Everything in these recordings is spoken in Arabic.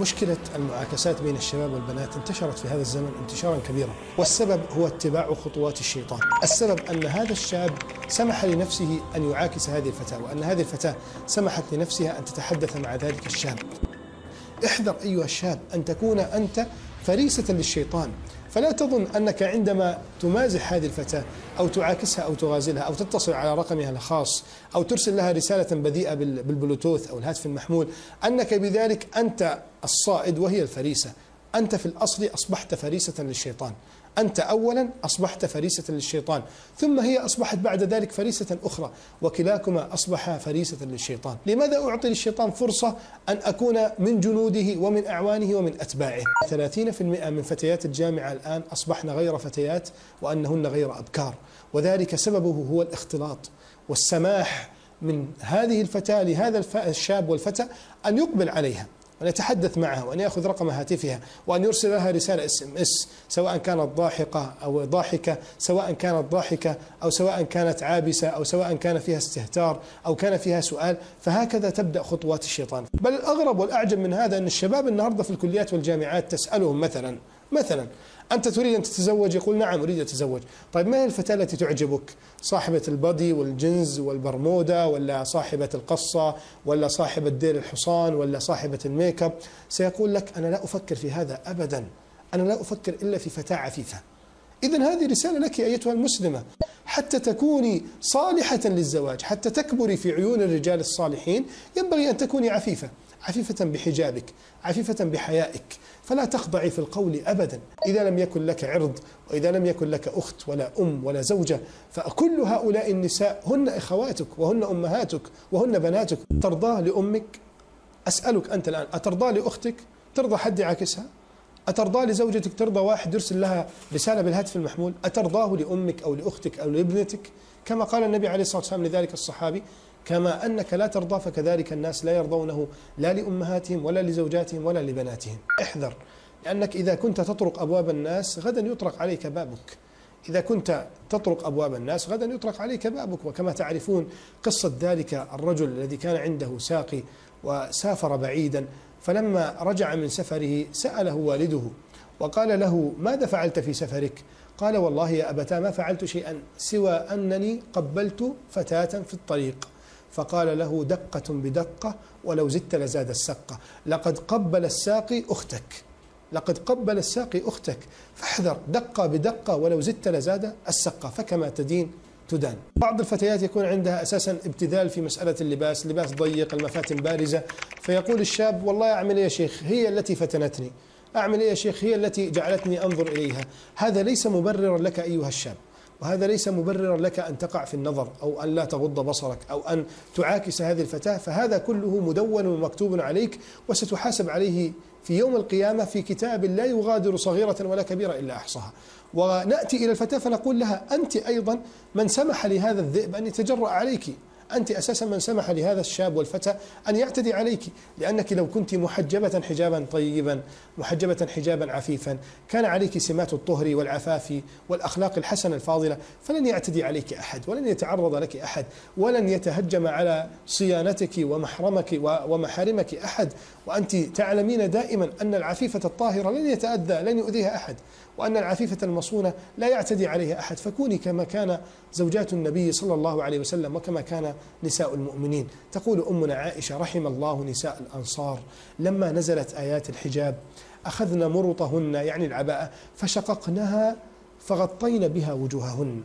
مشكلة المعاكسات بين الشباب والبنات انتشرت في هذا الزمن انتشارا كبيرا والسبب هو اتباع خطوات الشيطان. السبب أن هذا الشاب سمح لنفسه أن يعاكس هذه الفتاة وأن هذه الفتاة سمحت لنفسها أن تتحدث مع ذلك الشاب. احذر أيها الشاب أن تكون أنت فريسة للشيطان. فلا تظن أنك عندما تمازح هذه الفتاة أو تعاكسها أو تغازلها أو تتصل على رقمها الخاص أو ترسل لها رسالة بذيئة بالبلوتوث أو الهاتف المحمول أنك بذلك أنت الصائد وهي الفريسة. أنت في الأصل أصبحت فريسة للشيطان. أنت أولا أصبحت فريسة للشيطان. ثم هي أصبحت بعد ذلك فريسة أخرى. وكلاكما أصبح فريسة للشيطان. لماذا أعطي للشيطان فرصة أن أكون من جنوده ومن أعوانه ومن أتباعه؟ 30% من فتيات الجامعة الآن أصبحن غير فتيات وأنهن غير أبكار. وذلك سببه هو الاختلاط والسماح من هذه الفتاة لهذا الشاب والفتى أن يقبل عليها. وأن يتحدث معها وأن يأخذ رقم هاتفها وأن يرسل لها رسالة SMS سواء كانت ضاحكة أو ضاحكة سواء كانت ضاحكة أو سواء كانت عابسة أو سواء كان فيها استهتار أو كان فيها سؤال فهكذا تبدأ خطوات الشيطان. بل الأغرب والأعجب من هذا أن الشباب النهاردة في الكليات والجامعات تسألهم مثلا مثلا أنت تريد أن تتزوج؟ يقول نعم أريد أتزوج. طيب ما هي الفتاة التي تعجبك؟ صاحبة ال body والجنز والبرمودا ولا صاحبة القصة ولا صاحبة ديل الحصان ولا صاحبة ال make up؟ سيقول لك أنا لا أفكر في هذا أبدا. أنا لا أفكر إلا في فتاة عفيفة. إذا هذه رسالة لك أيتها المسلمة. حتى تكوني صالحة للزواج حتى تكبري في عيون الرجال الصالحين ينبغي أن تكوني عفيفة. عفيفة بحجابك عفيفة بحيائك. فلا تخضعي في القول أبدا. إذا لم يكن لك عرض وإذا لم يكن لك أخت ولا أم ولا زوجة فكل هؤلاء النساء هن إخواتك وهن أمهاتك وهن بناتك. ترضاه لأمك؟ أسألك أنت الآن أترضى لأختك؟ ترضى حد يعاكسها أترضى لزوجتك؟ ترضى واحد يرسل لها رسالة بالهاتف المحمول؟ أترضاه لأمك أو لأختك أو لابنتك؟ كما قال النبي عليه الصلاة والسلام لذلك الصحابي كما أنك لا ترضى فكذلك الناس لا يرضونه لا لأمهاتهم ولا لزوجاتهم ولا لبناتهم. احذر لأنك إذا كنت تطرق أبواب الناس غدا يطرق عليك بابك. إذا كنت تطرق أبواب الناس غدا يطرق عليك بابك. وكما تعرفون قصة ذلك الرجل الذي كان عنده ساقي وسافر بعيدا فلما رجع من سفره سأله والده وقال له ماذا فعلت في سفرك؟ قال والله يا أبتا ما فعلت شيئا سوى أنني قبلت فتاة في الطريق. فقال له دقة بدقة ولو زدت لزاد السقة. لقد قبل الساقي أختك. لقد قبل الساقي أختك. فاحذر دقة بدقة ولو زدت لزاد السقة. فكما تدين تدان. بعض الفتيات يكون عندها أساسا ابتذال في مسألة اللباس. اللباس ضيق المفاتن بارزة. فيقول الشاب والله أعمل إيه يا شيخ؟ هي التي فتنتني. أعمل إيه يا شيخ؟ هي التي جعلتني أنظر إليها. هذا ليس مبررا لك أيها الشاب. وهذا ليس مبررا لك أن تقع في النظر أو أن لا تغض بصرك أو أن تعاكس هذه الفتاة فهذا كله مدون ومكتوب عليك وستحاسب عليه في يوم القيامة في كتاب لا يغادر صغيرة ولا كبيرة إلا أحصاها. ونأتي إلى الفتاة فنقول لها أنت أيضا من سمح لهذا الذئب أن يتجرأ عليك. أنت أساسا من سمح لهذا الشاب والفتى أن يعتدي عليك لأنك لو كنت محجبة حجابا طيبا محجبة حجابا عفيفا كان عليك سمات الطهر والعفاف والأخلاق الحسنة الفاضلة فلن يعتدي عليك أحد ولن يتعرض لك أحد ولن يتهجم على صيانتك ومحرمك ومحارمك أحد. وأنت تعلمين دائما أن العفيفة الطاهرة لن يتأذى لن يؤذيها أحد وأن العفيفة المصونة لا يعتدي عليها أحد. فكوني كما كان زوجات النبي صلى الله عليه وسلم وكما كان نساء المؤمنين. تقول أمنا عائشة رحم الله نساء الأنصار لما نزلت آيات الحجاب أخذن مرطهن يعني العباءة فشققنها فغطينا بها وجوههن.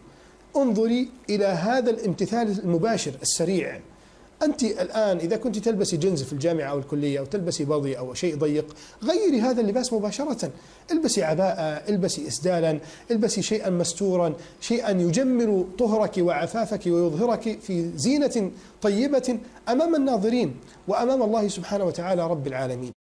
انظري إلى هذا الامتثال المباشر السريع. أنت الآن إذا كنت تلبسي جنز في الجامعة أو الكلية أو تلبسي بضي أو شيء ضيق غيري هذا اللباس مباشرة. البسي عباءة البسي إسدالا البسي شيئا مستورا شيئا يجمل طهرك وعفافك ويظهرك في زينة طيبة أمام الناظرين وأمام الله سبحانه وتعالى رب العالمين.